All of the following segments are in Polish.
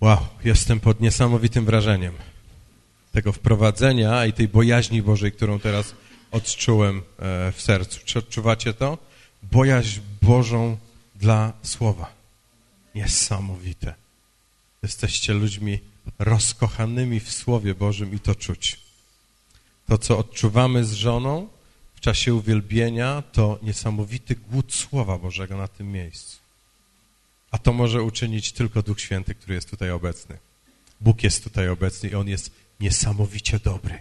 Wow, jestem pod niesamowitym wrażeniem tego wprowadzenia i tej bojaźni Bożej, którą teraz odczułem e, w sercu. Czy odczuwacie to? Bojaźń Bożą dla Słowa. Niesamowite. Jesteście ludźmi rozkochanymi w Słowie Bożym i to czuć. To, co odczuwamy z żoną w czasie uwielbienia, to niesamowity głód Słowa Bożego na tym miejscu. A to może uczynić tylko Duch Święty, który jest tutaj obecny. Bóg jest tutaj obecny i On jest niesamowicie dobry.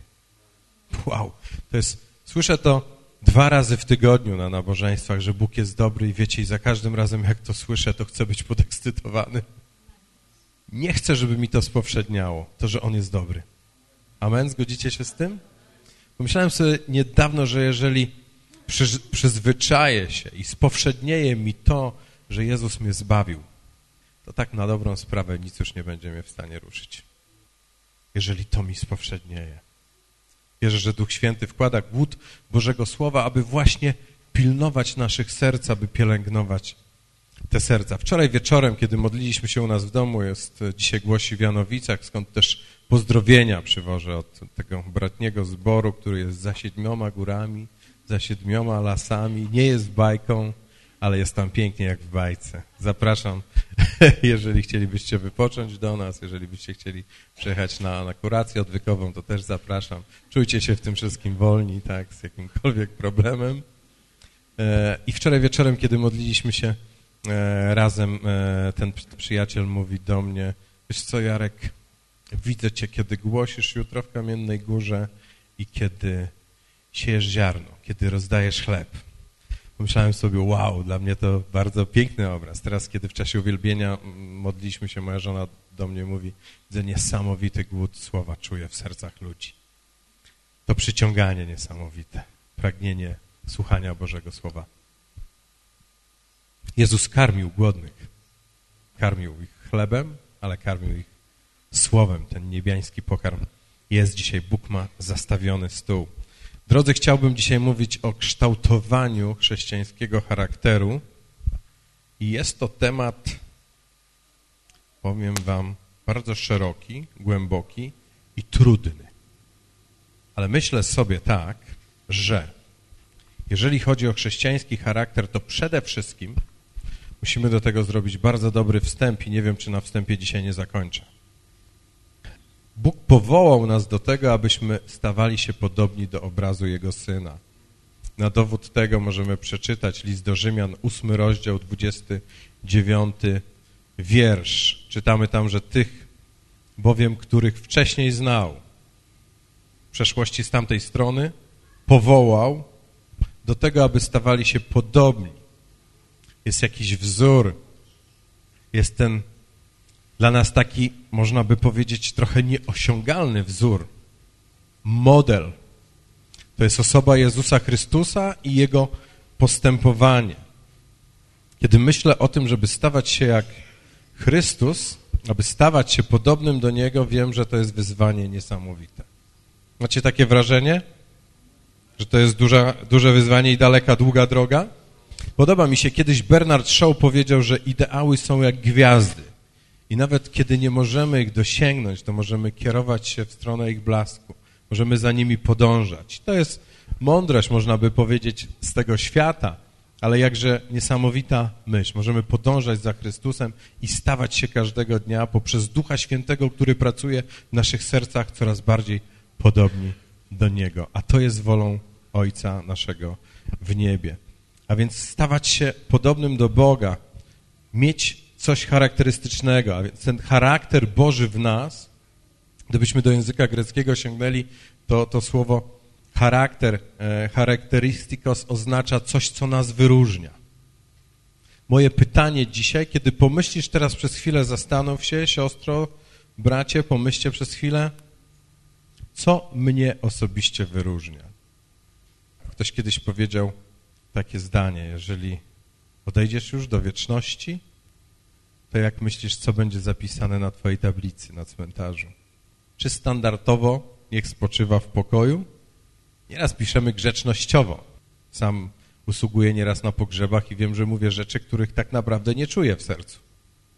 Wow, to jest, słyszę to dwa razy w tygodniu na nabożeństwach, że Bóg jest dobry i wiecie, i za każdym razem jak to słyszę, to chcę być podekscytowany. Nie chcę, żeby mi to spowszedniało, to, że On jest dobry. Amen? Zgodzicie się z tym? Pomyślałem sobie niedawno, że jeżeli przyzwyczaję się i spowszednieje mi to, że Jezus mnie zbawił, to tak na dobrą sprawę nic już nie będzie mnie w stanie ruszyć. Jeżeli to mi spowszednieje. Wierzę, że Duch Święty wkłada głód Bożego Słowa, aby właśnie pilnować naszych serc, aby pielęgnować te serca. Wczoraj wieczorem, kiedy modliliśmy się u nas w domu, jest dzisiaj głosi w Janowicach, skąd też pozdrowienia przywożę od tego bratniego zboru, który jest za siedmioma górami, za siedmioma lasami, nie jest bajką, ale jest tam pięknie jak w bajce. Zapraszam, jeżeli chcielibyście wypocząć do nas, jeżeli byście chcieli przyjechać na, na kurację odwykową, to też zapraszam. Czujcie się w tym wszystkim wolni, tak, z jakimkolwiek problemem. E, I wczoraj wieczorem, kiedy modliliśmy się e, razem, e, ten przyjaciel mówi do mnie, wiesz co Jarek, widzę cię, kiedy głosisz jutro w Kamiennej Górze i kiedy siejesz ziarno, kiedy rozdajesz chleb pomyślałem sobie, wow, dla mnie to bardzo piękny obraz. Teraz, kiedy w czasie uwielbienia modliśmy się, moja żona do mnie mówi, że niesamowity głód słowa czuję w sercach ludzi. To przyciąganie niesamowite, pragnienie słuchania Bożego Słowa. Jezus karmił głodnych. Karmił ich chlebem, ale karmił ich słowem. Ten niebiański pokarm jest dzisiaj. Bóg ma zastawiony stół. Drodzy, chciałbym dzisiaj mówić o kształtowaniu chrześcijańskiego charakteru i jest to temat, powiem wam, bardzo szeroki, głęboki i trudny. Ale myślę sobie tak, że jeżeli chodzi o chrześcijański charakter, to przede wszystkim musimy do tego zrobić bardzo dobry wstęp i nie wiem, czy na wstępie dzisiaj nie zakończę. Bóg powołał nas do tego, abyśmy stawali się podobni do obrazu Jego Syna. Na dowód tego możemy przeczytać list do Rzymian, 8 rozdział, 29 wiersz. Czytamy tam, że tych bowiem, których wcześniej znał, w przeszłości z tamtej strony, powołał do tego, aby stawali się podobni. Jest jakiś wzór, jest ten dla nas taki, można by powiedzieć, trochę nieosiągalny wzór, model. To jest osoba Jezusa Chrystusa i Jego postępowanie. Kiedy myślę o tym, żeby stawać się jak Chrystus, aby stawać się podobnym do Niego, wiem, że to jest wyzwanie niesamowite. Macie takie wrażenie, że to jest duże wyzwanie i daleka, długa droga? Podoba mi się, kiedyś Bernard Shaw powiedział, że ideały są jak gwiazdy. I nawet kiedy nie możemy ich dosięgnąć, to możemy kierować się w stronę ich blasku. Możemy za nimi podążać. To jest mądrość, można by powiedzieć, z tego świata, ale jakże niesamowita myśl. Możemy podążać za Chrystusem i stawać się każdego dnia poprzez Ducha Świętego, który pracuje w naszych sercach coraz bardziej podobni do Niego. A to jest wolą Ojca naszego w niebie. A więc stawać się podobnym do Boga, mieć coś charakterystycznego, a więc ten charakter Boży w nas, gdybyśmy do języka greckiego sięgnęli, to, to słowo charakter, e, charakterystikos oznacza coś, co nas wyróżnia. Moje pytanie dzisiaj, kiedy pomyślisz teraz przez chwilę, zastanów się, siostro, bracie, pomyślcie przez chwilę, co mnie osobiście wyróżnia. Ktoś kiedyś powiedział takie zdanie, jeżeli odejdziesz już do wieczności, to jak myślisz, co będzie zapisane na twojej tablicy na cmentarzu? Czy standardowo niech spoczywa w pokoju? Nieraz piszemy grzecznościowo. Sam usługuję nieraz na pogrzebach i wiem, że mówię rzeczy, których tak naprawdę nie czuję w sercu.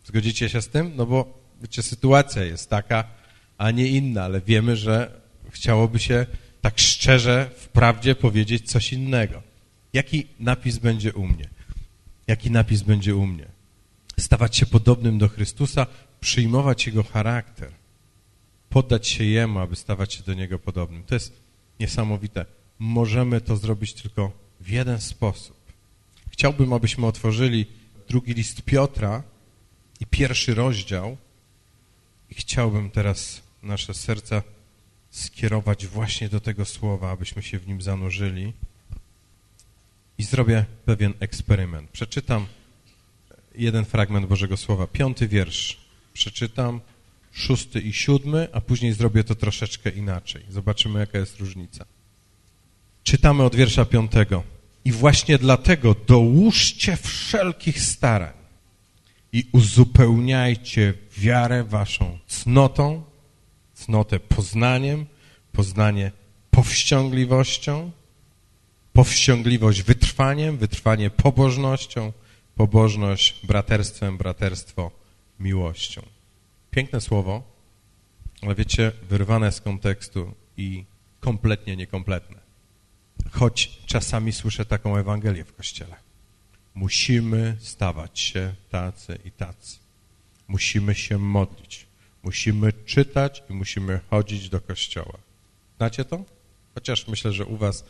Zgodzicie się z tym? No bo wiecie, sytuacja jest taka, a nie inna, ale wiemy, że chciałoby się tak szczerze, wprawdzie powiedzieć coś innego. Jaki napis będzie u mnie? Jaki napis będzie u mnie? Stawać się podobnym do Chrystusa, przyjmować Jego charakter, poddać się Jemu, aby stawać się do Niego podobnym. To jest niesamowite. Możemy to zrobić tylko w jeden sposób. Chciałbym, abyśmy otworzyli drugi list Piotra i pierwszy rozdział i chciałbym teraz nasze serca skierować właśnie do tego słowa, abyśmy się w nim zanurzyli i zrobię pewien eksperyment. Przeczytam jeden fragment Bożego Słowa, piąty wiersz. Przeczytam szósty i siódmy, a później zrobię to troszeczkę inaczej. Zobaczymy, jaka jest różnica. Czytamy od wiersza piątego. I właśnie dlatego dołóżcie wszelkich starań i uzupełniajcie wiarę waszą cnotą, cnotę poznaniem, poznanie powściągliwością, powściągliwość wytrwaniem, wytrwanie pobożnością, pobożność braterstwem, braterstwo miłością. Piękne słowo, ale wiecie, wyrwane z kontekstu i kompletnie niekompletne. Choć czasami słyszę taką Ewangelię w Kościele. Musimy stawać się tacy i tacy. Musimy się modlić. Musimy czytać i musimy chodzić do Kościoła. Znacie to? Chociaż myślę, że u was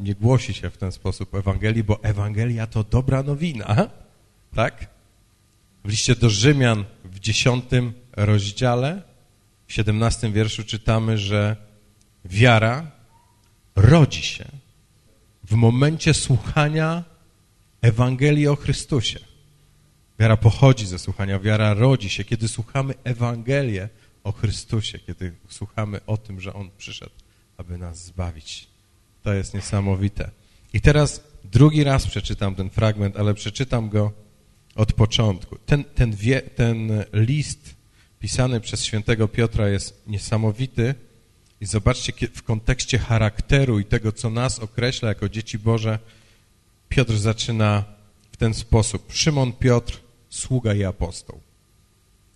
nie głosi się w ten sposób Ewangelii, bo Ewangelia to dobra nowina, tak? W liście do Rzymian w dziesiątym rozdziale, w siedemnastym wierszu czytamy, że wiara rodzi się w momencie słuchania Ewangelii o Chrystusie. Wiara pochodzi ze słuchania, wiara rodzi się, kiedy słuchamy Ewangelię o Chrystusie, kiedy słuchamy o tym, że On przyszedł, aby nas zbawić. To jest niesamowite. I teraz drugi raz przeczytam ten fragment, ale przeczytam go od początku. Ten, ten, wie, ten list pisany przez świętego Piotra jest niesamowity i zobaczcie w kontekście charakteru i tego, co nas określa jako dzieci Boże, Piotr zaczyna w ten sposób. Szymon Piotr, sługa i apostoł.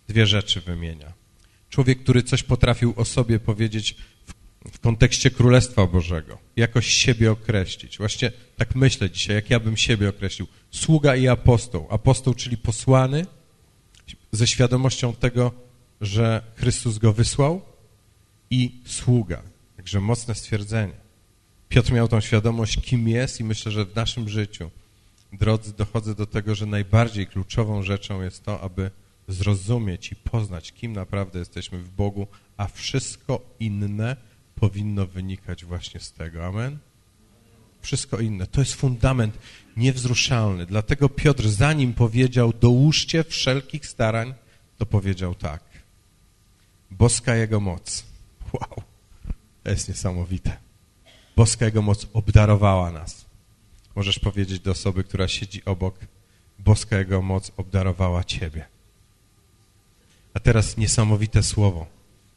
Dwie rzeczy wymienia. Człowiek, który coś potrafił o sobie powiedzieć w, kontekście Królestwa Bożego, jakoś siebie określić. Właśnie tak myślę dzisiaj, jak ja bym siebie określił. Sługa i apostoł. Apostoł, czyli posłany, ze świadomością tego, że Chrystus go wysłał i sługa. Także mocne stwierdzenie. Piotr miał tą świadomość, kim jest i myślę, że w naszym życiu, drodzy, dochodzę do tego, że najbardziej kluczową rzeczą jest to, aby zrozumieć i poznać, kim naprawdę jesteśmy w Bogu, a wszystko inne powinno wynikać właśnie z tego. Amen? Wszystko inne. To jest fundament niewzruszalny. Dlatego Piotr, zanim powiedział, dołóżcie wszelkich starań, to powiedział tak. Boska Jego moc. Wow, to jest niesamowite. Boska Jego moc obdarowała nas. Możesz powiedzieć do osoby, która siedzi obok, boska Jego moc obdarowała Ciebie. A teraz niesamowite słowo.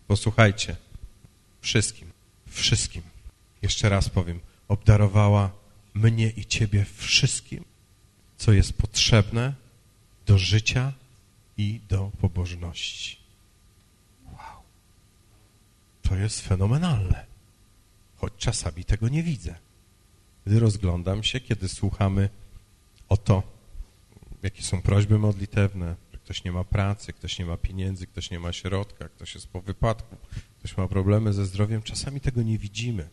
Posłuchajcie. Wszystkim, wszystkim, jeszcze raz powiem, obdarowała mnie i Ciebie wszystkim, co jest potrzebne do życia i do pobożności. Wow. To jest fenomenalne choć czasami tego nie widzę. Gdy rozglądam się, kiedy słuchamy o to, jakie są prośby modlitewne, ktoś nie ma pracy, ktoś nie ma pieniędzy, ktoś nie ma środka, ktoś jest po wypadku, ktoś ma problemy ze zdrowiem, czasami tego nie widzimy,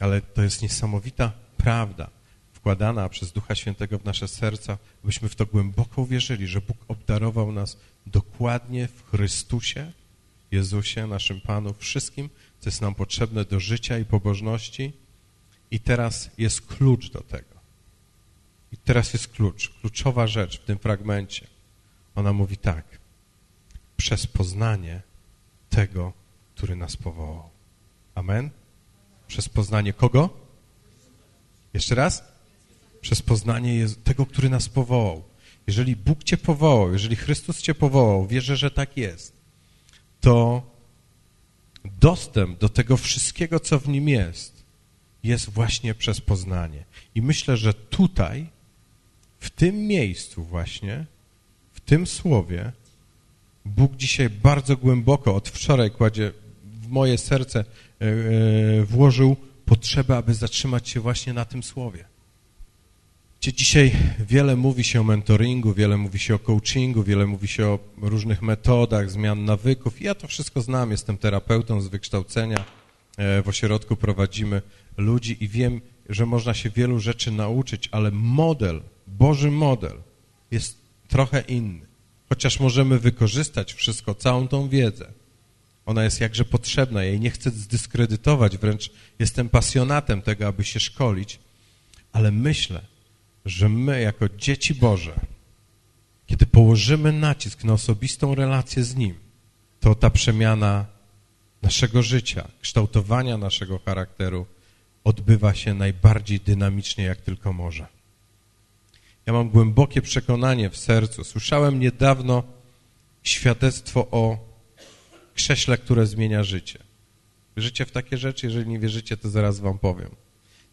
ale to jest niesamowita prawda wkładana przez Ducha Świętego w nasze serca, byśmy w to głęboko uwierzyli, że Bóg obdarował nas dokładnie w Chrystusie, Jezusie, naszym Panu, wszystkim, co jest nam potrzebne do życia i pobożności. I teraz jest klucz do tego. I teraz jest klucz, kluczowa rzecz w tym fragmencie. Ona mówi tak. Przez poznanie tego, który nas powołał. Amen? Przez poznanie kogo? Jeszcze raz? Przez poznanie tego, który nas powołał. Jeżeli Bóg cię powołał, jeżeli Chrystus cię powołał, wierzę, że tak jest, to dostęp do tego wszystkiego, co w nim jest, jest właśnie przez poznanie. I myślę, że tutaj, w tym miejscu właśnie, w tym słowie, Bóg dzisiaj bardzo głęboko, od wczoraj kładzie w moje serce, e, e, włożył potrzebę, aby zatrzymać się właśnie na tym słowie. Gdzie dzisiaj wiele mówi się o mentoringu, wiele mówi się o coachingu, wiele mówi się o różnych metodach, zmian nawyków. Ja to wszystko znam, jestem terapeutą z wykształcenia. E, w ośrodku prowadzimy ludzi i wiem, że można się wielu rzeczy nauczyć, ale model, Boży model jest trochę inny. Chociaż możemy wykorzystać wszystko, całą tą wiedzę. Ona jest jakże potrzebna, jej nie chcę zdyskredytować, wręcz jestem pasjonatem tego, aby się szkolić, ale myślę, że my jako dzieci Boże, kiedy położymy nacisk na osobistą relację z Nim, to ta przemiana naszego życia, kształtowania naszego charakteru odbywa się najbardziej dynamicznie, jak tylko może. Ja mam głębokie przekonanie w sercu. Słyszałem niedawno świadectwo o krześle, które zmienia życie. Wierzycie w takie rzeczy? Jeżeli nie wierzycie, to zaraz wam powiem.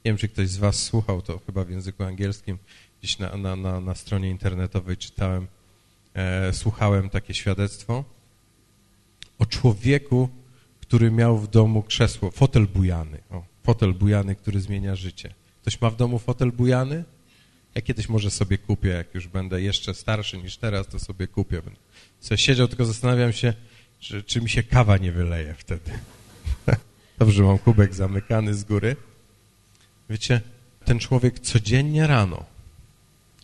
Nie wiem, czy ktoś z was słuchał, to chyba w języku angielskim, gdzieś na, na, na, na stronie internetowej czytałem, e, słuchałem takie świadectwo o człowieku, który miał w domu krzesło, fotel bujany. O, fotel bujany, który zmienia życie. Ktoś ma w domu fotel bujany? Ja kiedyś może sobie kupię, jak już będę jeszcze starszy niż teraz, to sobie kupię. Będę sobie siedział, tylko zastanawiam się, czy, czy mi się kawa nie wyleje wtedy. Dobrze, mam kubek zamykany z góry. Wiecie, ten człowiek codziennie rano,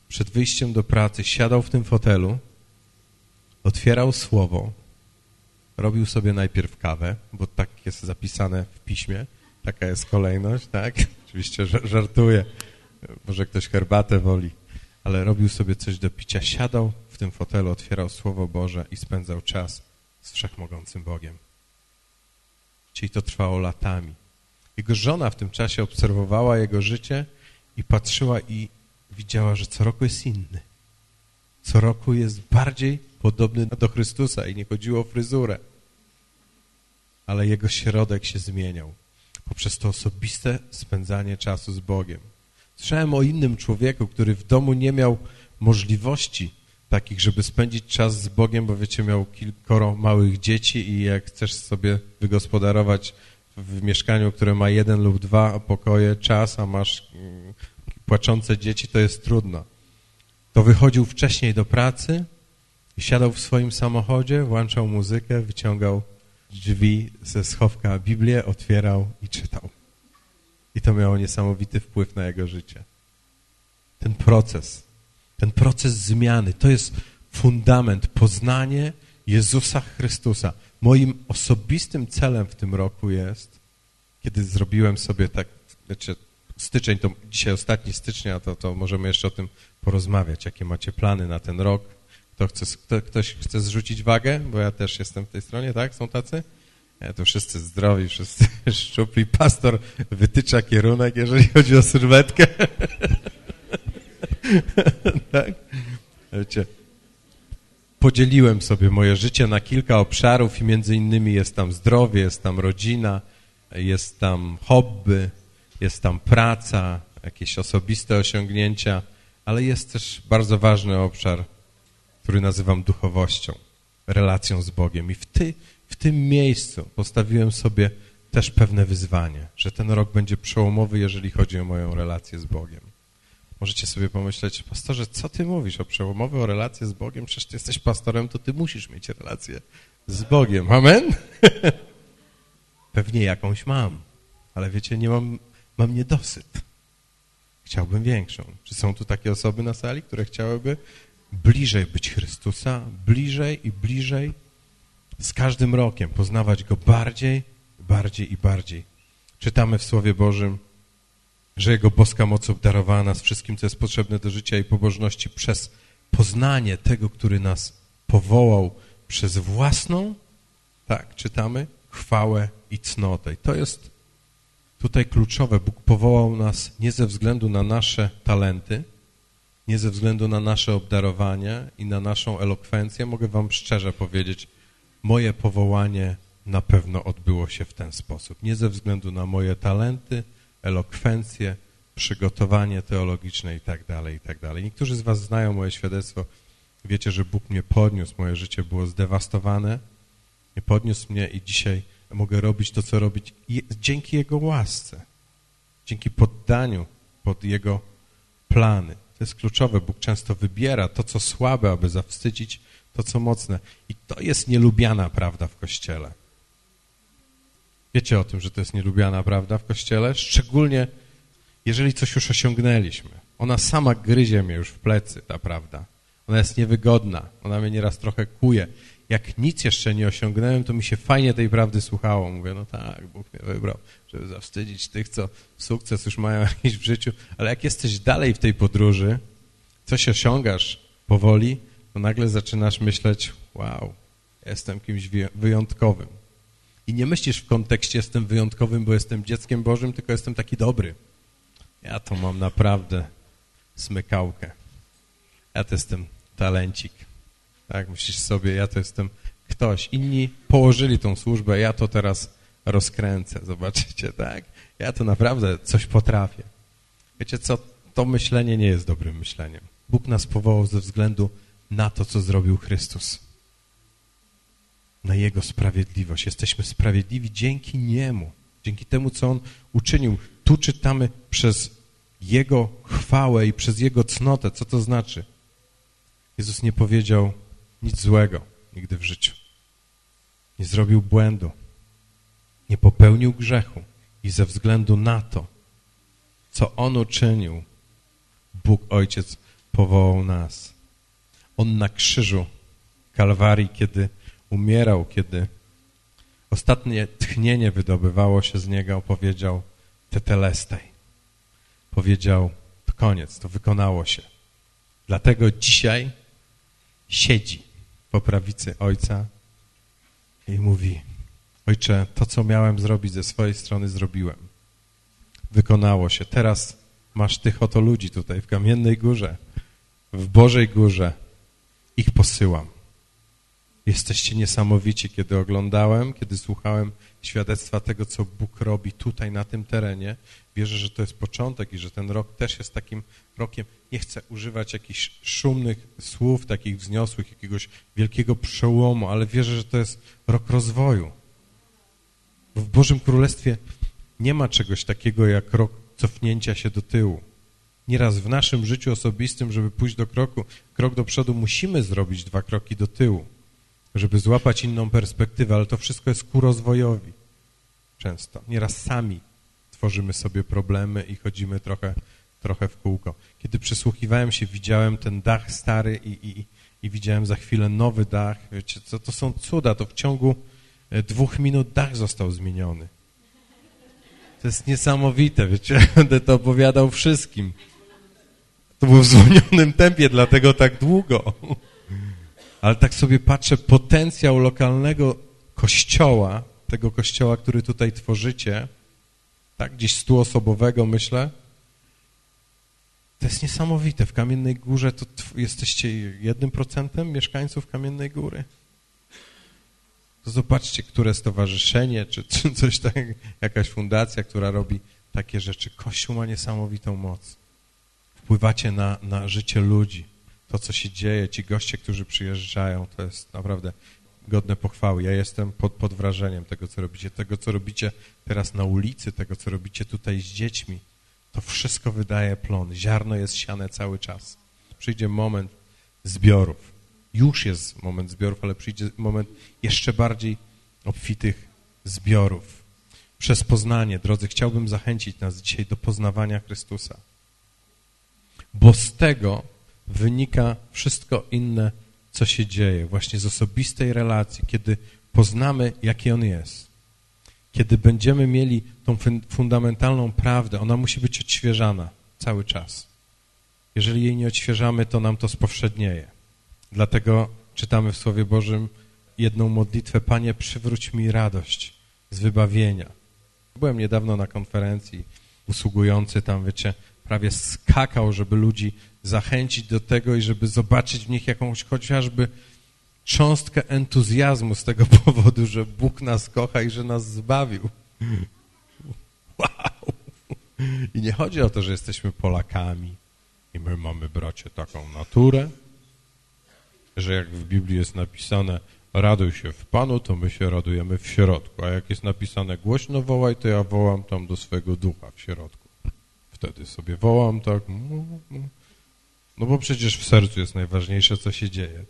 przed wyjściem do pracy, siadał w tym fotelu, otwierał słowo, robił sobie najpierw kawę, bo tak jest zapisane w piśmie, taka jest kolejność, tak? Oczywiście żartuję, może ktoś herbatę woli, ale robił sobie coś do picia, siadał w tym fotelu, otwierał Słowo Boże i spędzał czas z Wszechmogącym Bogiem. Czyli to trwało latami. Jego żona w tym czasie obserwowała jego życie i patrzyła i widziała, że co roku jest inny. Co roku jest bardziej podobny do Chrystusa i nie chodziło o fryzurę. Ale jego środek się zmieniał poprzez to osobiste spędzanie czasu z Bogiem. Słyszałem o innym człowieku, który w domu nie miał możliwości takich, żeby spędzić czas z Bogiem, bo wiecie, miał kilkoro małych dzieci i jak chcesz sobie wygospodarować w mieszkaniu, które ma jeden lub dwa pokoje czas, a masz mm, płaczące dzieci, to jest trudno. To wychodził wcześniej do pracy siadał w swoim samochodzie, włączał muzykę, wyciągał drzwi ze schowka Biblię, otwierał i czytał. I to miało niesamowity wpływ na jego życie. Ten proces, ten proces zmiany, to jest fundament, poznanie Jezusa Chrystusa. Moim osobistym celem w tym roku jest, kiedy zrobiłem sobie tak, wiecie, styczeń, to dzisiaj ostatni stycznia, to, to możemy jeszcze o tym porozmawiać, jakie macie plany na ten rok. Kto chce, kto, ktoś chce zrzucić wagę, bo ja też jestem w tej stronie, tak? Są tacy? Ja, to wszyscy zdrowi, wszyscy szczupli. Pastor wytycza kierunek, jeżeli chodzi o sylwetkę. tak? Wiecie, podzieliłem sobie moje życie na kilka obszarów i między innymi jest tam zdrowie, jest tam rodzina, jest tam hobby, jest tam praca, jakieś osobiste osiągnięcia, ale jest też bardzo ważny obszar, który nazywam duchowością, relacją z Bogiem. I w, ty, w tym miejscu postawiłem sobie też pewne wyzwanie, że ten rok będzie przełomowy, jeżeli chodzi o moją relację z Bogiem. Możecie sobie pomyśleć, pastorze, co ty mówisz o przełomowy, o relację z Bogiem? Przecież ty jesteś pastorem, to ty musisz mieć relację z Bogiem. Amen? Pewnie jakąś mam, ale wiecie, nie mam, mam niedosyt. Chciałbym większą. Czy są tu takie osoby na sali, które chciałyby bliżej być Chrystusa, bliżej i bliżej z każdym rokiem poznawać Go bardziej, bardziej i bardziej. Czytamy w Słowie Bożym, że Jego boska moc obdarowała nas wszystkim, co jest potrzebne do życia i pobożności przez poznanie tego, który nas powołał przez własną, tak, czytamy, chwałę i cnotę. I to jest tutaj kluczowe. Bóg powołał nas nie ze względu na nasze talenty, nie ze względu na nasze obdarowanie i na naszą elokwencję. Mogę wam szczerze powiedzieć, moje powołanie na pewno odbyło się w ten sposób. Nie ze względu na moje talenty, elokwencję, przygotowanie teologiczne i tak dalej, i tak. Niektórzy z was znają moje świadectwo. Wiecie, że Bóg mnie podniósł, moje życie było zdewastowane. Podniósł mnie i dzisiaj mogę robić to, co robić dzięki Jego łasce, dzięki poddaniu pod Jego plany. To jest kluczowe. Bóg często wybiera to, co słabe, aby zawstydzić to, co mocne. I to jest nielubiana prawda w Kościele. Wiecie o tym, że to jest nielubiana prawda w Kościele? Szczególnie, jeżeli coś już osiągnęliśmy. Ona sama gryzie mnie już w plecy, ta prawda. Ona jest niewygodna. Ona mnie nieraz trochę kuje. Jak nic jeszcze nie osiągnąłem, to mi się fajnie tej prawdy słuchało. Mówię, no tak, Bóg mnie wybrał, żeby zawstydzić tych, co sukces już mają jakiś w życiu. Ale jak jesteś dalej w tej podróży, coś osiągasz powoli, to nagle zaczynasz myśleć, wow, jestem kimś wyjątkowym. I nie myślisz w kontekście jestem wyjątkowym, bo jestem dzieckiem Bożym, tylko jestem taki dobry. Ja to mam naprawdę smykałkę. Ja to jestem talencik. Tak, myślisz sobie, ja to jestem ktoś. Inni położyli tą służbę, ja to teraz rozkręcę. Zobaczycie, tak? Ja to naprawdę coś potrafię. Wiecie co? To myślenie nie jest dobrym myśleniem. Bóg nas powołał ze względu na to, co zrobił Chrystus. Na Jego sprawiedliwość. Jesteśmy sprawiedliwi dzięki Niemu. Dzięki temu, co On uczynił. Tu czytamy przez Jego chwałę i przez Jego cnotę. Co to znaczy? Jezus nie powiedział nic złego nigdy w życiu. Nie zrobił błędu. Nie popełnił grzechu. I ze względu na to, co On uczynił, Bóg Ojciec powołał nas. On na krzyżu Kalwarii, kiedy umierał, kiedy ostatnie tchnienie wydobywało się z Niego, powiedział tetelestaj. Powiedział, to koniec, to wykonało się. Dlatego dzisiaj siedzi po prawicy Ojca i mówi, Ojcze, to, co miałem zrobić ze swojej strony, zrobiłem. Wykonało się. Teraz masz tych oto ludzi tutaj w Kamiennej Górze, w Bożej Górze, ich posyłam. Jesteście niesamowici, kiedy oglądałem, kiedy słuchałem świadectwa tego, co Bóg robi tutaj, na tym terenie. Wierzę, że to jest początek i że ten rok też jest takim rokiem. Nie chcę używać jakichś szumnych słów, takich wzniosłych, jakiegoś wielkiego przełomu, ale wierzę, że to jest rok rozwoju. Bo w Bożym Królestwie nie ma czegoś takiego jak rok cofnięcia się do tyłu. Nieraz w naszym życiu osobistym, żeby pójść do kroku, krok do przodu, musimy zrobić dwa kroki do tyłu, żeby złapać inną perspektywę, ale to wszystko jest ku rozwojowi. Często. Nieraz sami tworzymy sobie problemy i chodzimy trochę, trochę w kółko. Kiedy przysłuchiwałem się, widziałem ten dach stary i, i, i widziałem za chwilę nowy dach. Wiecie, co, to są cuda, to w ciągu e, dwóch minut dach został zmieniony. To jest niesamowite, wiecie, będę to opowiadał wszystkim. To było w zwolnionym tempie, dlatego tak długo. Ale tak sobie patrzę, potencjał lokalnego kościoła, tego kościoła, który tutaj tworzycie, tak gdzieś stuosobowego myślę, to jest niesamowite. W Kamiennej Górze to jesteście jednym procentem mieszkańców Kamiennej Góry. To zobaczcie, które stowarzyszenie, czy, czy coś tak, jakaś fundacja, która robi takie rzeczy. Kościół ma niesamowitą moc wpływacie na, na życie ludzi. To, co się dzieje, ci goście, którzy przyjeżdżają, to jest naprawdę godne pochwały. Ja jestem pod, pod wrażeniem tego, co robicie, tego, co robicie teraz na ulicy, tego, co robicie tutaj z dziećmi. To wszystko wydaje plon. Ziarno jest siane cały czas. Przyjdzie moment zbiorów. Już jest moment zbiorów, ale przyjdzie moment jeszcze bardziej obfitych zbiorów. Przez poznanie, drodzy, chciałbym zachęcić nas dzisiaj do poznawania Chrystusa bo z tego wynika wszystko inne, co się dzieje, właśnie z osobistej relacji, kiedy poznamy, jaki On jest. Kiedy będziemy mieli tą fundamentalną prawdę, ona musi być odświeżana cały czas. Jeżeli jej nie odświeżamy, to nam to spowszednieje. Dlatego czytamy w Słowie Bożym jedną modlitwę, Panie, przywróć mi radość z wybawienia. Byłem niedawno na konferencji, usługujący tam, wiecie, prawie skakał, żeby ludzi zachęcić do tego i żeby zobaczyć w nich jakąś chociażby cząstkę entuzjazmu z tego powodu, że Bóg nas kocha i że nas zbawił. Wow! I nie chodzi o to, że jesteśmy Polakami i my mamy, bracie, taką naturę. że jak w Biblii jest napisane raduj się w Panu, to my się radujemy w środku, a jak jest napisane głośno wołaj, to ja wołam tam do swojego ducha w środku. Wtedy sobie wołam tak, no bo przecież w sercu jest najważniejsze, co się dzieje.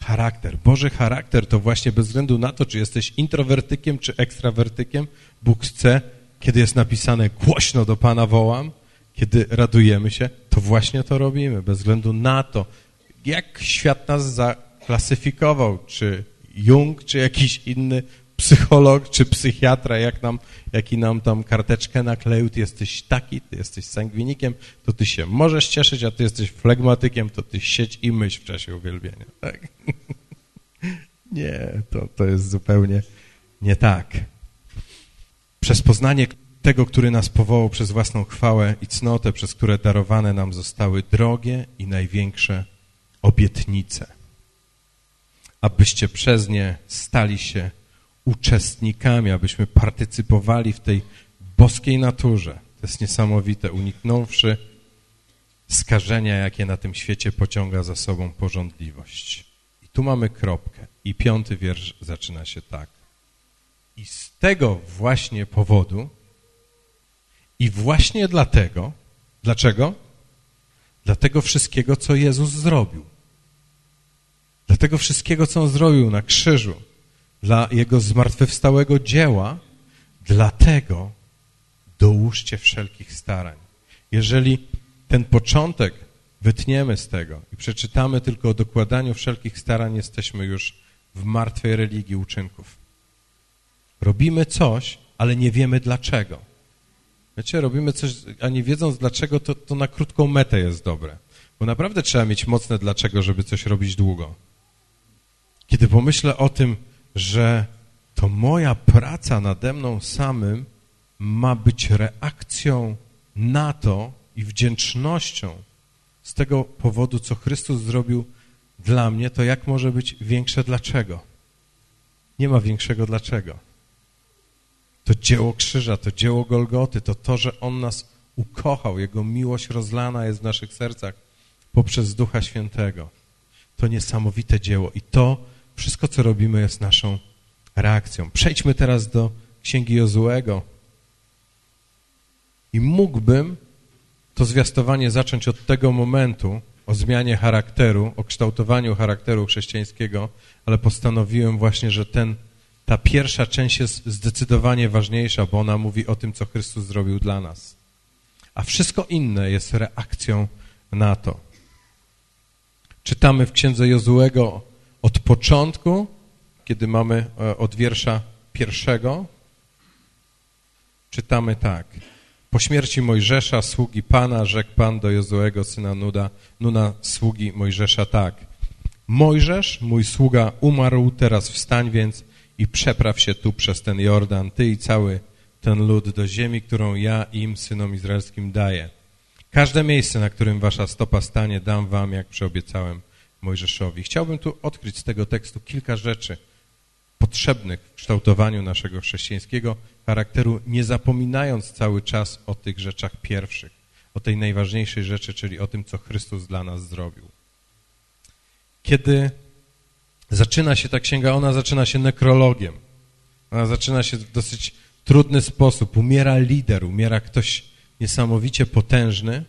Charakter, Boży charakter to właśnie bez względu na to, czy jesteś introwertykiem, czy ekstrawertykiem, Bóg chce, kiedy jest napisane głośno do Pana wołam, kiedy radujemy się, to właśnie to robimy, bez względu na to, jak świat nas zaklasyfikował, czy Jung, czy jakiś inny psycholog, czy psychiatra, jak nam, jaki nam tam karteczkę nakleił, ty jesteś taki, ty jesteś sangwinikiem, to ty się możesz cieszyć, a ty jesteś flegmatykiem, to ty siedź i myśl w czasie uwielbienia. Tak? Nie, to, to jest zupełnie nie tak. Przez poznanie tego, który nas powołał przez własną chwałę i cnotę, przez które darowane nam zostały drogie i największe obietnice, abyście przez nie stali się uczestnikami, abyśmy partycypowali w tej boskiej naturze. To jest niesamowite, uniknąwszy skażenia, jakie na tym świecie pociąga za sobą porządliwość. I tu mamy kropkę. I piąty wiersz zaczyna się tak. I z tego właśnie powodu i właśnie dlatego, dlaczego? Dlatego wszystkiego, co Jezus zrobił. Dlatego wszystkiego, co On zrobił na krzyżu, dla Jego zmartwychwstałego dzieła, dlatego dołóżcie wszelkich starań. Jeżeli ten początek wytniemy z tego i przeczytamy tylko o dokładaniu wszelkich starań, jesteśmy już w martwej religii uczynków. Robimy coś, ale nie wiemy dlaczego. Wiecie, robimy coś, a nie wiedząc dlaczego, to, to na krótką metę jest dobre. Bo naprawdę trzeba mieć mocne dlaczego, żeby coś robić długo. Kiedy pomyślę o tym, że to moja praca nade mną samym ma być reakcją na to i wdzięcznością z tego powodu, co Chrystus zrobił dla mnie, to jak może być większe dlaczego? Nie ma większego dlaczego. To dzieło krzyża, to dzieło Golgoty, to to, że On nas ukochał, Jego miłość rozlana jest w naszych sercach poprzez Ducha Świętego. To niesamowite dzieło i to wszystko, co robimy, jest naszą reakcją. Przejdźmy teraz do Księgi Jozułego. I mógłbym to zwiastowanie zacząć od tego momentu, o zmianie charakteru, o kształtowaniu charakteru chrześcijańskiego, ale postanowiłem właśnie, że ten, ta pierwsza część jest zdecydowanie ważniejsza, bo ona mówi o tym, co Chrystus zrobił dla nas. A wszystko inne jest reakcją na to. Czytamy w księdze Jozułego od początku, kiedy mamy e, od wiersza pierwszego, czytamy tak. Po śmierci Mojżesza, sługi Pana, rzekł Pan do Jozuego, syna Nuda, Nuna, sługi Mojżesza tak. Mojżesz, mój sługa, umarł, teraz wstań więc i przepraw się tu przez ten Jordan, ty i cały ten lud do ziemi, którą ja im, synom izraelskim, daję. Każde miejsce, na którym wasza stopa stanie, dam wam, jak przyobiecałem Mojżeszowi. Chciałbym tu odkryć z tego tekstu kilka rzeczy potrzebnych w kształtowaniu naszego chrześcijańskiego charakteru, nie zapominając cały czas o tych rzeczach pierwszych, o tej najważniejszej rzeczy, czyli o tym, co Chrystus dla nas zrobił. Kiedy zaczyna się ta księga, ona zaczyna się nekrologiem. Ona zaczyna się w dosyć trudny sposób. Umiera lider, umiera ktoś niesamowicie potężny,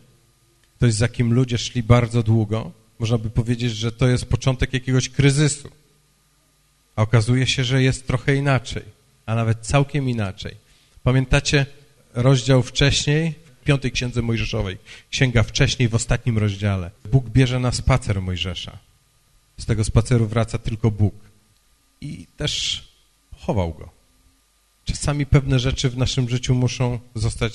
ktoś, za kim ludzie szli bardzo długo, można by powiedzieć, że to jest początek jakiegoś kryzysu. A okazuje się, że jest trochę inaczej, a nawet całkiem inaczej. Pamiętacie rozdział wcześniej, w piątej księdze Mojżeszowej, księga wcześniej, w ostatnim rozdziale. Bóg bierze na spacer Mojżesza. Z tego spaceru wraca tylko Bóg. I też chował go. Czasami pewne rzeczy w naszym życiu muszą zostać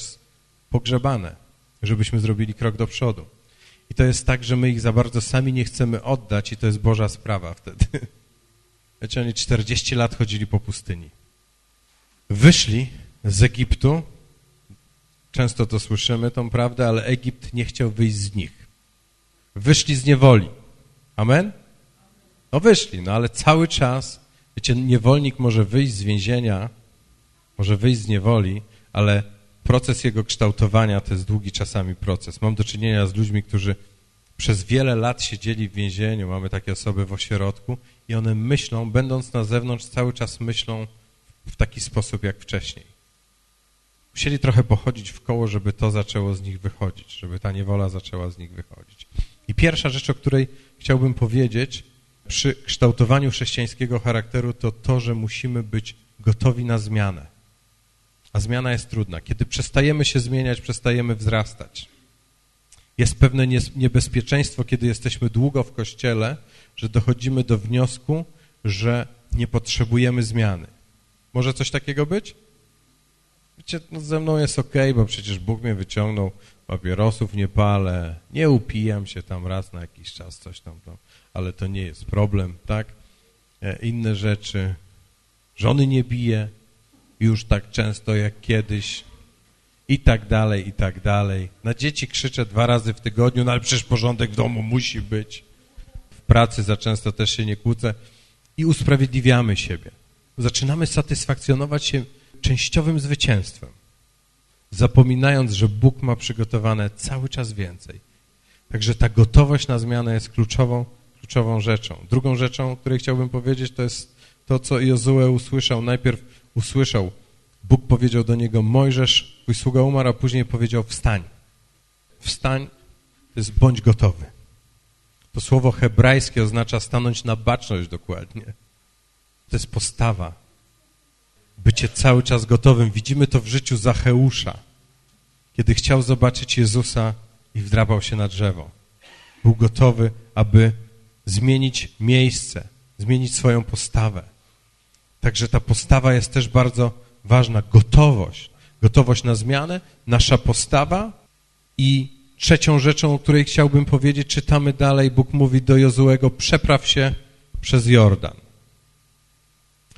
pogrzebane, żebyśmy zrobili krok do przodu. I to jest tak, że my ich za bardzo sami nie chcemy oddać i to jest Boża sprawa wtedy. Wiecie, oni 40 lat chodzili po pustyni. Wyszli z Egiptu, często to słyszymy, tą prawdę, ale Egipt nie chciał wyjść z nich. Wyszli z niewoli. Amen? No wyszli, no ale cały czas, wiecie, niewolnik może wyjść z więzienia, może wyjść z niewoli, ale proces jego kształtowania to jest długi czasami proces. Mam do czynienia z ludźmi, którzy przez wiele lat siedzieli w więzieniu, mamy takie osoby w ośrodku i one myślą, będąc na zewnątrz, cały czas myślą w taki sposób jak wcześniej. Musieli trochę pochodzić w koło, żeby to zaczęło z nich wychodzić, żeby ta niewola zaczęła z nich wychodzić. I pierwsza rzecz, o której chciałbym powiedzieć przy kształtowaniu chrześcijańskiego charakteru, to to, że musimy być gotowi na zmianę. A zmiana jest trudna. Kiedy przestajemy się zmieniać, przestajemy wzrastać. Jest pewne niebezpieczeństwo, kiedy jesteśmy długo w Kościele, że dochodzimy do wniosku, że nie potrzebujemy zmiany. Może coś takiego być? Wiecie, no ze mną jest ok, bo przecież Bóg mnie wyciągnął, papierosów nie palę, nie upijam się tam raz na jakiś czas, coś tam, tam ale to nie jest problem, tak? E, inne rzeczy, żony nie bije już tak często jak kiedyś i tak dalej, i tak dalej. Na dzieci krzyczę dwa razy w tygodniu, no ale przecież porządek w domu musi być. W pracy za często też się nie kłócę i usprawiedliwiamy siebie. Zaczynamy satysfakcjonować się częściowym zwycięstwem, zapominając, że Bóg ma przygotowane cały czas więcej. Także ta gotowość na zmianę jest kluczową, kluczową rzeczą. Drugą rzeczą, o której chciałbym powiedzieć, to jest to, co Jozue usłyszał. Najpierw usłyszał, Bóg powiedział do niego, Mojżesz, twój sługa umarł, a później powiedział, wstań. Wstań, to jest bądź gotowy. To słowo hebrajskie oznacza stanąć na baczność dokładnie. To jest postawa, bycie cały czas gotowym. Widzimy to w życiu Zacheusza, kiedy chciał zobaczyć Jezusa i wdrapał się na drzewo. Był gotowy, aby zmienić miejsce, zmienić swoją postawę. Także ta postawa jest też bardzo ważna. Gotowość. Gotowość na zmianę, nasza postawa i trzecią rzeczą, o której chciałbym powiedzieć, czytamy dalej, Bóg mówi do Jozułego, przepraw się przez Jordan.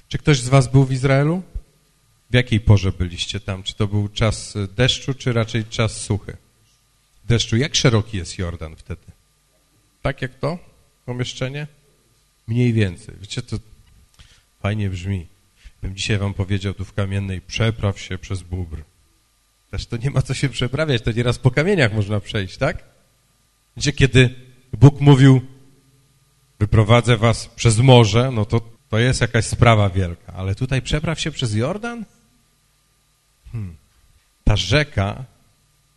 Czy ktoś z was był w Izraelu? W jakiej porze byliście tam? Czy to był czas deszczu, czy raczej czas suchy? Deszczu. Jak szeroki jest Jordan wtedy? Tak jak to pomieszczenie? Mniej więcej. Wiecie, to fajnie brzmi. Bym dzisiaj wam powiedział tu w Kamiennej, przepraw się przez bubr. Też to nie ma co się przeprawiać, to nieraz po kamieniach można przejść, tak? Wiecie, kiedy Bóg mówił, wyprowadzę was przez morze, no to to jest jakaś sprawa wielka. Ale tutaj przepraw się przez Jordan? Hmm. Ta rzeka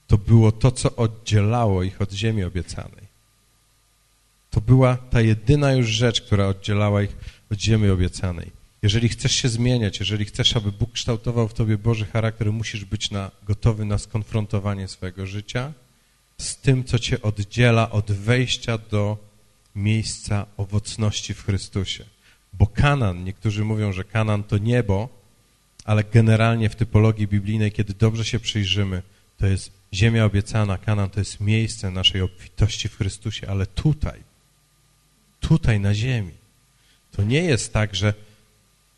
to było to, co oddzielało ich od ziemi obiecanej. To była ta jedyna już rzecz, która oddzielała ich od ziemi obiecanej. Jeżeli chcesz się zmieniać, jeżeli chcesz, aby Bóg kształtował w tobie Boży charakter, musisz być na, gotowy na skonfrontowanie swojego życia z tym, co cię oddziela od wejścia do miejsca owocności w Chrystusie. Bo Kanan, niektórzy mówią, że Kanan to niebo, ale generalnie w typologii biblijnej, kiedy dobrze się przyjrzymy, to jest ziemia obiecana, Kanan to jest miejsce naszej obfitości w Chrystusie, ale tutaj, tutaj na ziemi, to nie jest tak, że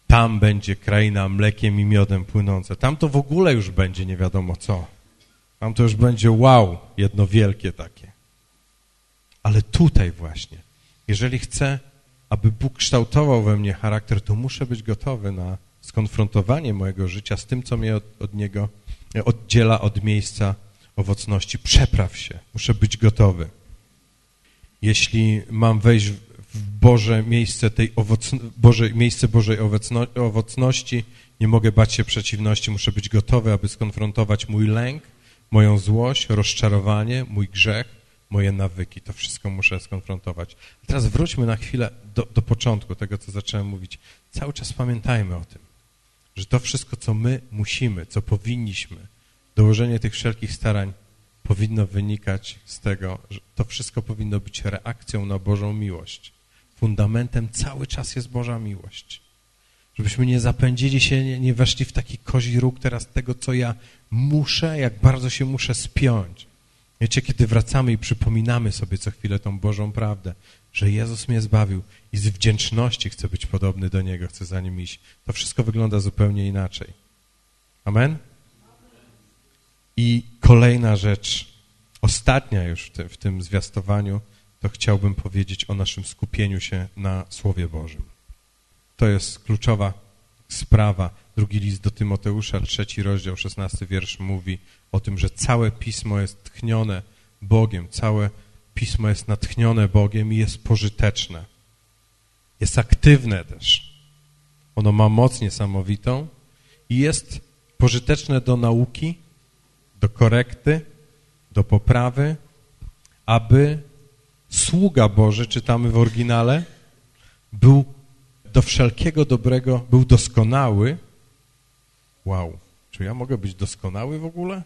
tam będzie kraina mlekiem i miodem płynąca. Tam to w ogóle już będzie nie wiadomo co. Tam to już będzie wow, jedno wielkie takie. Ale tutaj właśnie, jeżeli chcę aby Bóg kształtował we mnie charakter, to muszę być gotowy na skonfrontowanie mojego życia z tym, co mnie od, od Niego oddziela od miejsca owocności. Przepraw się, muszę być gotowy. Jeśli mam wejść w Boże miejsce tej owocno, Boże, miejsce Bożej owocno, owocności, nie mogę bać się przeciwności, muszę być gotowy, aby skonfrontować mój lęk, moją złość, rozczarowanie, mój grzech, moje nawyki. To wszystko muszę skonfrontować. A teraz wróćmy na chwilę do, do początku tego, co zacząłem mówić. Cały czas pamiętajmy o tym, że to wszystko, co my musimy, co powinniśmy, dołożenie tych wszelkich starań powinno wynikać z tego, że to wszystko powinno być reakcją na Bożą miłość. Fundamentem cały czas jest Boża miłość. Żebyśmy nie zapędzili się, nie, nie weszli w taki kozi róg teraz tego, co ja muszę, jak bardzo się muszę spiąć. Wiecie, kiedy wracamy i przypominamy sobie co chwilę tą Bożą prawdę, że Jezus mnie zbawił i z wdzięczności chcę być podobny do Niego, chcę za Nim iść, to wszystko wygląda zupełnie inaczej. Amen? I kolejna rzecz, ostatnia już w, te, w tym zwiastowaniu, to chciałbym powiedzieć o naszym skupieniu się na Słowie Bożym. To jest kluczowa sprawa. Drugi list do Tymoteusza, trzeci rozdział, szesnasty wiersz mówi o tym, że całe Pismo jest tchnione Bogiem, całe Pismo jest natchnione Bogiem i jest pożyteczne. Jest aktywne też. Ono ma moc niesamowitą i jest pożyteczne do nauki, do korekty, do poprawy, aby sługa Boży, czytamy w oryginale, był do wszelkiego dobrego, był doskonały. Wow, czy ja mogę być doskonały w ogóle?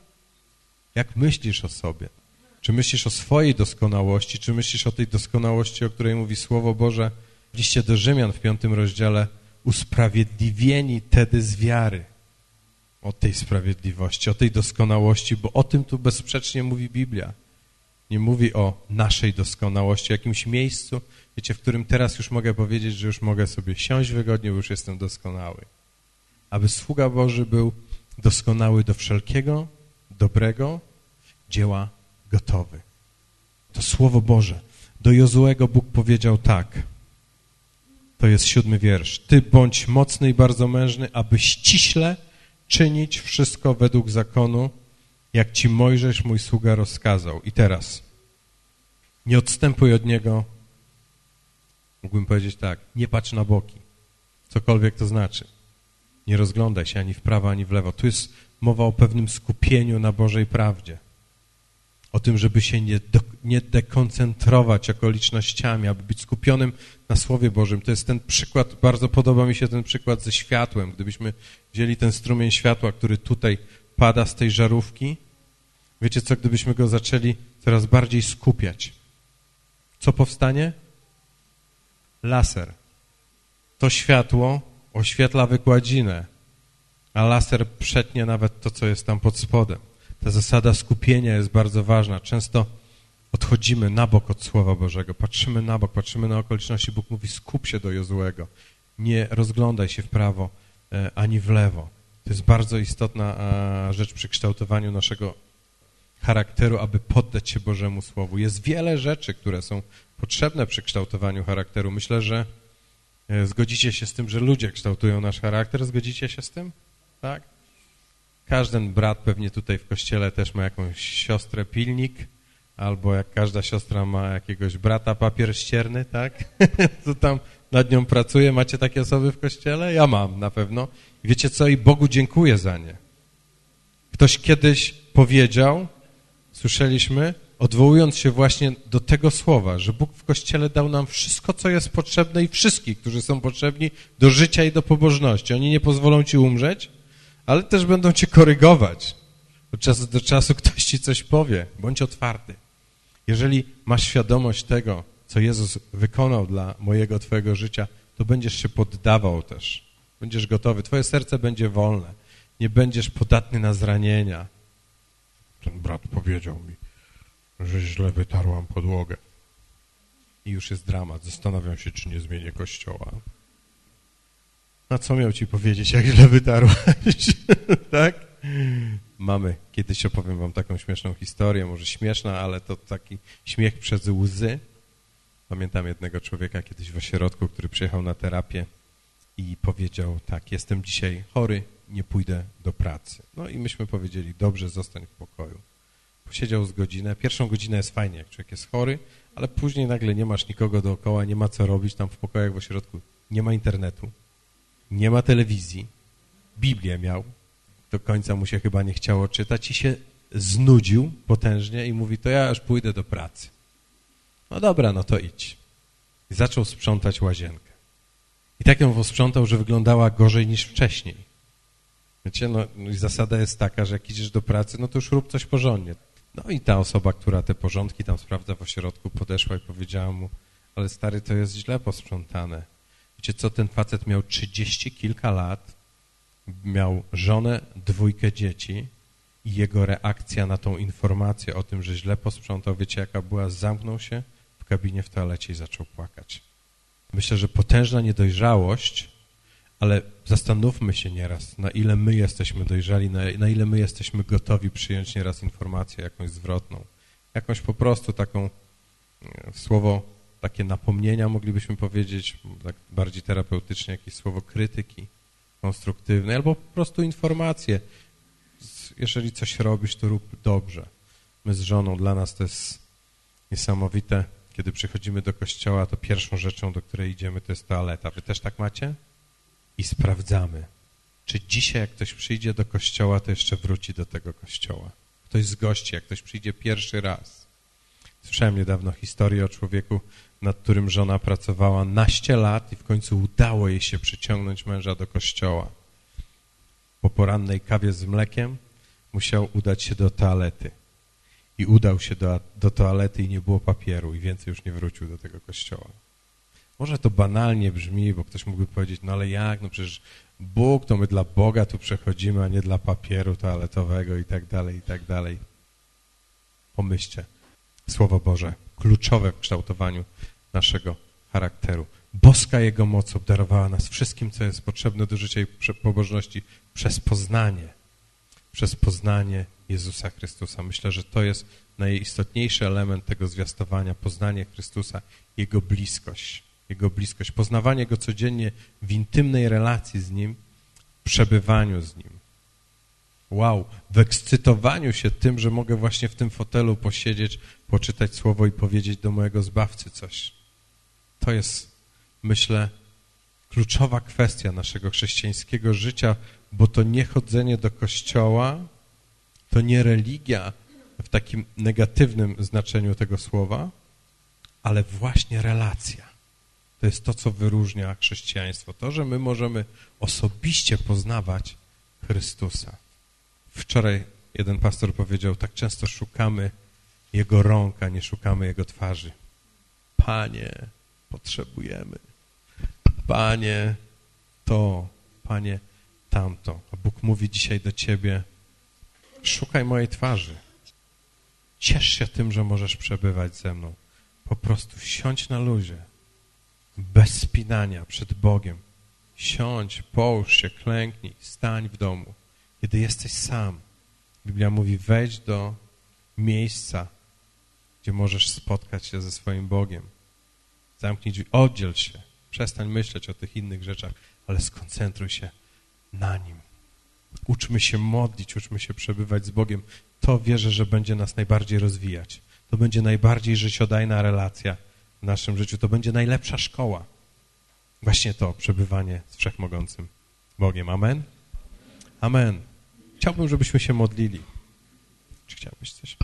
Jak myślisz o sobie? Czy myślisz o swojej doskonałości, czy myślisz o tej doskonałości, o której mówi Słowo Boże w liście do Rzymian w piątym rozdziale, usprawiedliwieni tedy z wiary. O tej sprawiedliwości, o tej doskonałości, bo o tym tu bezsprzecznie mówi Biblia. Nie mówi o naszej doskonałości, jakimś miejscu, wiecie, w którym teraz już mogę powiedzieć, że już mogę sobie siąść wygodnie, bo już jestem doskonały. Aby sługa Boży był doskonały do wszelkiego dobrego dzieła gotowy. To Słowo Boże. Do Jozuego Bóg powiedział tak. To jest siódmy wiersz. Ty bądź mocny i bardzo mężny, aby ściśle czynić wszystko według zakonu, jak ci Mojżesz, mój sługa, rozkazał. I teraz, nie odstępuj od niego, mógłbym powiedzieć tak, nie patrz na boki, cokolwiek to znaczy. Nie rozglądaj się ani w prawo, ani w lewo. Tu jest mowa o pewnym skupieniu na Bożej prawdzie. O tym, żeby się nie, do, nie dekoncentrować okolicznościami, aby być skupionym na Słowie Bożym. To jest ten przykład, bardzo podoba mi się ten przykład ze światłem. Gdybyśmy wzięli ten strumień światła, który tutaj pada z tej żarówki, wiecie co, gdybyśmy go zaczęli coraz bardziej skupiać, co powstanie? Laser. To światło oświetla wykładzinę, a laser przetnie nawet to, co jest tam pod spodem. Ta zasada skupienia jest bardzo ważna. Często odchodzimy na bok od Słowa Bożego, patrzymy na bok, patrzymy na okoliczności. Bóg mówi, skup się do Jozułego. Nie rozglądaj się w prawo e, ani w lewo. To jest bardzo istotna rzecz przy kształtowaniu naszego charakteru, aby poddać się Bożemu Słowu. Jest wiele rzeczy, które są potrzebne przy kształtowaniu charakteru. Myślę, że e, zgodzicie się z tym, że ludzie kształtują nasz charakter. Zgodzicie się z tym? Tak? Każdy brat pewnie tutaj w kościele też ma jakąś siostrę pilnik, albo jak każda siostra ma jakiegoś brata papier ścierny, tak? to tam nad nią pracuje. Macie takie osoby w kościele? Ja mam na pewno. Wiecie co? I Bogu dziękuję za nie. Ktoś kiedyś powiedział, słyszeliśmy, odwołując się właśnie do tego słowa, że Bóg w Kościele dał nam wszystko, co jest potrzebne i wszystkich, którzy są potrzebni do życia i do pobożności. Oni nie pozwolą ci umrzeć, ale też będą cię korygować. Od czasu do czasu ktoś ci coś powie. Bądź otwarty. Jeżeli masz świadomość tego, co Jezus wykonał dla mojego, twojego życia, to będziesz się poddawał też. Będziesz gotowy. Twoje serce będzie wolne. Nie będziesz podatny na zranienia. Ten brat powiedział mi, że źle wytarłam podłogę. I już jest dramat. Zastanawiam się, czy nie zmienię kościoła. A co miał ci powiedzieć, jak źle wytarłaś? tak? Mamy, kiedyś opowiem wam taką śmieszną historię, może śmieszna, ale to taki śmiech przez łzy. Pamiętam jednego człowieka kiedyś w ośrodku, który przyjechał na terapię i powiedział tak, jestem dzisiaj chory, nie pójdę do pracy. No i myśmy powiedzieli, dobrze, zostań w pokoju. Posiedział z godzinę. Pierwszą godzinę jest fajnie, jak człowiek jest chory, ale później nagle nie masz nikogo dookoła, nie ma co robić tam w pokojach w ośrodku. Nie ma internetu, nie ma telewizji, Biblię miał, do końca mu się chyba nie chciało czytać i się znudził potężnie i mówi, to ja aż pójdę do pracy. No dobra, no to idź. I zaczął sprzątać łazienkę. I tak ją posprzątał, że wyglądała gorzej niż wcześniej. Wiecie, no i zasada jest taka, że jak idziesz do pracy, no to już rób coś porządnie. No i ta osoba, która te porządki tam sprawdza w ośrodku, podeszła i powiedziała mu, ale stary, to jest źle posprzątane. Wiecie co, ten facet miał trzydzieści kilka lat, miał żonę, dwójkę dzieci i jego reakcja na tą informację o tym, że źle posprzątał, wiecie jaka była? Zamknął się kabinie w toalecie i zaczął płakać. Myślę, że potężna niedojrzałość, ale zastanówmy się nieraz, na ile my jesteśmy dojrzali, na, na ile my jesteśmy gotowi przyjąć nieraz informację jakąś zwrotną, jakąś po prostu taką e, słowo, takie napomnienia moglibyśmy powiedzieć, tak bardziej terapeutycznie, jakieś słowo krytyki konstruktywnej, albo po prostu informacje. Jeżeli coś robisz, to rób dobrze. My z żoną, dla nas to jest niesamowite. Kiedy przychodzimy do kościoła, to pierwszą rzeczą, do której idziemy, to jest toaleta. Wy też tak macie? I sprawdzamy, czy dzisiaj, jak ktoś przyjdzie do kościoła, to jeszcze wróci do tego kościoła. Ktoś z gości, jak ktoś przyjdzie pierwszy raz. Słyszałem niedawno historię o człowieku, nad którym żona pracowała naście lat i w końcu udało jej się przyciągnąć męża do kościoła. Po porannej kawie z mlekiem musiał udać się do toalety. I udał się do, do toalety i nie było papieru i więcej już nie wrócił do tego kościoła. Może to banalnie brzmi, bo ktoś mógłby powiedzieć, no ale jak, no przecież Bóg, to my dla Boga tu przechodzimy, a nie dla papieru toaletowego i tak dalej, i tak dalej. Pomyślcie, Słowo Boże, kluczowe w kształtowaniu naszego charakteru. Boska Jego moc obdarowała nas wszystkim, co jest potrzebne do życia i pobożności przez poznanie, przez poznanie Jezusa Chrystusa. Myślę, że to jest najistotniejszy element tego zwiastowania, poznanie Chrystusa, Jego bliskość. Jego bliskość, poznawanie Go codziennie w intymnej relacji z Nim, przebywaniu z Nim. Wow, w ekscytowaniu się tym, że mogę właśnie w tym fotelu posiedzieć, poczytać słowo i powiedzieć do mojego Zbawcy coś. To jest, myślę, kluczowa kwestia naszego chrześcijańskiego życia, bo to nie chodzenie do kościoła, to nie religia w takim negatywnym znaczeniu tego słowa, ale właśnie relacja. To jest to, co wyróżnia chrześcijaństwo. To, że my możemy osobiście poznawać Chrystusa. Wczoraj jeden pastor powiedział, tak często szukamy Jego rąk, a nie szukamy Jego twarzy. Panie, potrzebujemy. Panie, to, Panie, tamto. A Bóg mówi dzisiaj do ciebie, szukaj mojej twarzy. Ciesz się tym, że możesz przebywać ze mną. Po prostu siądź na luzie bez spinania przed Bogiem. Siądź, połóż się, klęknij, stań w domu. Kiedy jesteś sam, Biblia mówi, wejdź do miejsca, gdzie możesz spotkać się ze swoim Bogiem. Zamknij drzwi, oddziel się, przestań myśleć o tych innych rzeczach, ale skoncentruj się na Nim. Uczmy się modlić, uczmy się przebywać z Bogiem. To wierzę, że będzie nas najbardziej rozwijać. To będzie najbardziej życiodajna relacja w naszym życiu. To będzie najlepsza szkoła. Właśnie to, przebywanie z Wszechmogącym Bogiem. Amen? Amen. Chciałbym, żebyśmy się modlili. Czy chciałbyś coś?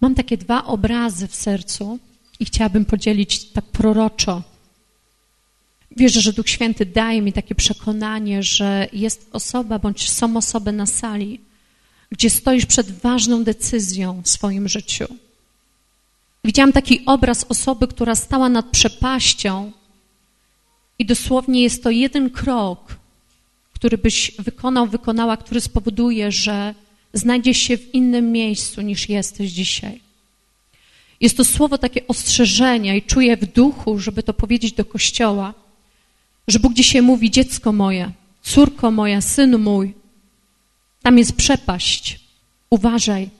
Mam takie dwa obrazy w sercu i chciałabym podzielić tak proroczo. Wierzę, że Duch Święty daje mi takie przekonanie, że jest osoba bądź są osoby na sali, gdzie stoisz przed ważną decyzją w swoim życiu. Widziałam taki obraz osoby, która stała nad przepaścią i dosłownie jest to jeden krok, który byś wykonał, wykonała, który spowoduje, że znajdziesz się w innym miejscu niż jesteś dzisiaj. Jest to słowo takie ostrzeżenia i czuję w duchu, żeby to powiedzieć do Kościoła, że Bóg dzisiaj mówi, dziecko moje, córko moja, synu mój, tam jest przepaść, uważaj,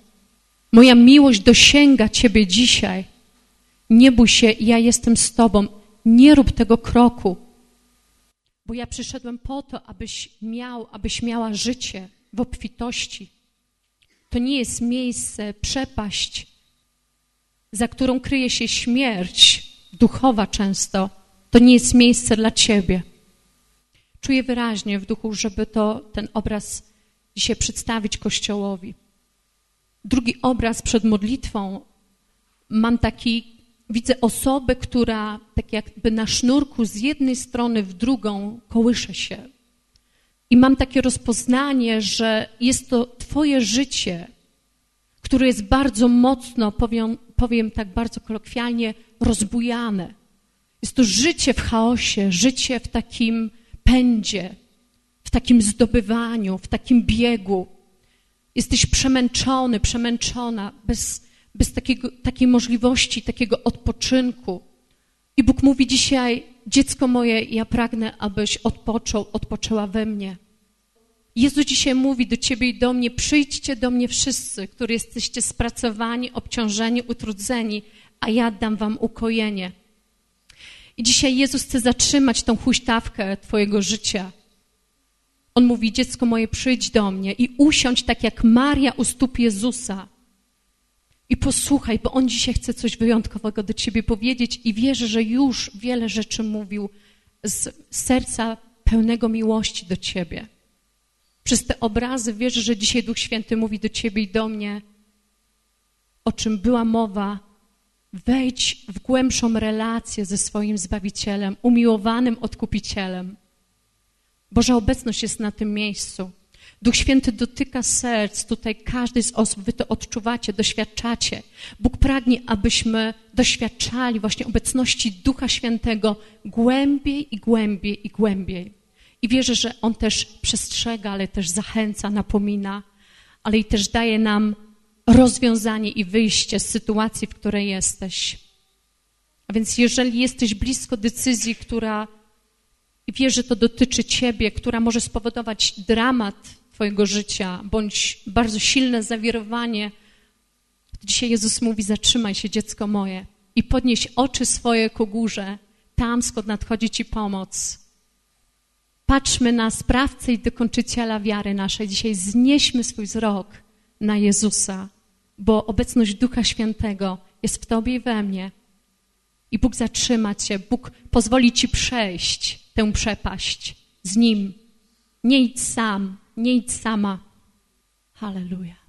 Moja miłość dosięga Ciebie dzisiaj. Nie bój się, ja jestem z Tobą. Nie rób tego kroku, bo ja przyszedłem po to, abyś miał, abyś miała życie w obfitości. To nie jest miejsce, przepaść, za którą kryje się śmierć, duchowa często. To nie jest miejsce dla Ciebie. Czuję wyraźnie w duchu, żeby to, ten obraz dzisiaj przedstawić Kościołowi. Drugi obraz przed modlitwą mam taki, widzę osobę, która tak jakby na sznurku z jednej strony w drugą kołysze się. I mam takie rozpoznanie, że jest to Twoje życie, które jest bardzo mocno, powiem, tak bardzo kolokwialnie, rozbujane. Jest to życie w chaosie, życie w takim pędzie, w takim zdobywaniu, w takim biegu. Jesteś przemęczony, przemęczona, bez, bez takiego, takiej możliwości, takiego odpoczynku. I Bóg mówi dzisiaj, dziecko moje, ja pragnę, abyś odpoczął, odpoczęła we mnie. Jezus dzisiaj mówi do ciebie i do mnie, przyjdźcie do mnie wszyscy, którzy jesteście spracowani, obciążeni, utrudzeni, a ja dam wam ukojenie. I dzisiaj Jezus chce zatrzymać tą huśtawkę twojego życia. On mówi, dziecko moje, przyjdź do mnie i usiądź tak jak Maria u stóp Jezusa. i posłuchaj, bo On dzisiaj chce coś wyjątkowego do Ciebie powiedzieć i wierzę, że już wiele rzeczy mówił z serca pełnego miłości do Ciebie. Przez te obrazy wierzę, że dzisiaj Duch Święty mówi do Ciebie i do mnie, o czym była mowa. Wejdź w głębszą relację ze swoim Zbawicielem, umiłowanym Odkupicielem. Boża obecność jest na tym miejscu. Duch Święty dotyka serc tutaj każdej z osób, wy to odczuwacie, doświadczacie. Bóg pragnie, abyśmy doświadczali właśnie obecności Ducha Świętego głębiej i głębiej i głębiej. I wierzę, że On też przestrzega, ale też zachęca, napomina, ale i też daje nam rozwiązanie i wyjście z sytuacji, w której jesteś. A więc jeżeli jesteś blisko decyzji, która i wiesz, że to dotyczy ciebie, która może spowodować dramat twojego życia, bądź bardzo silne zawirowanie, to dzisiaj Jezus mówi, zatrzymaj się, dziecko moje, i podnieś oczy swoje ku górze, tam skąd nadchodzi ci pomoc. Patrzmy na sprawcę i dokończyciela wiary naszej. Dzisiaj znieśmy swój wzrok na Jezusa, bo obecność Ducha Świętego jest w Tobie i we mnie. I Bóg zatrzyma Cię, Bóg pozwoli Ci przejść tę przepaść z Nim. Nie idź sam, nie idź sama. Halleluja.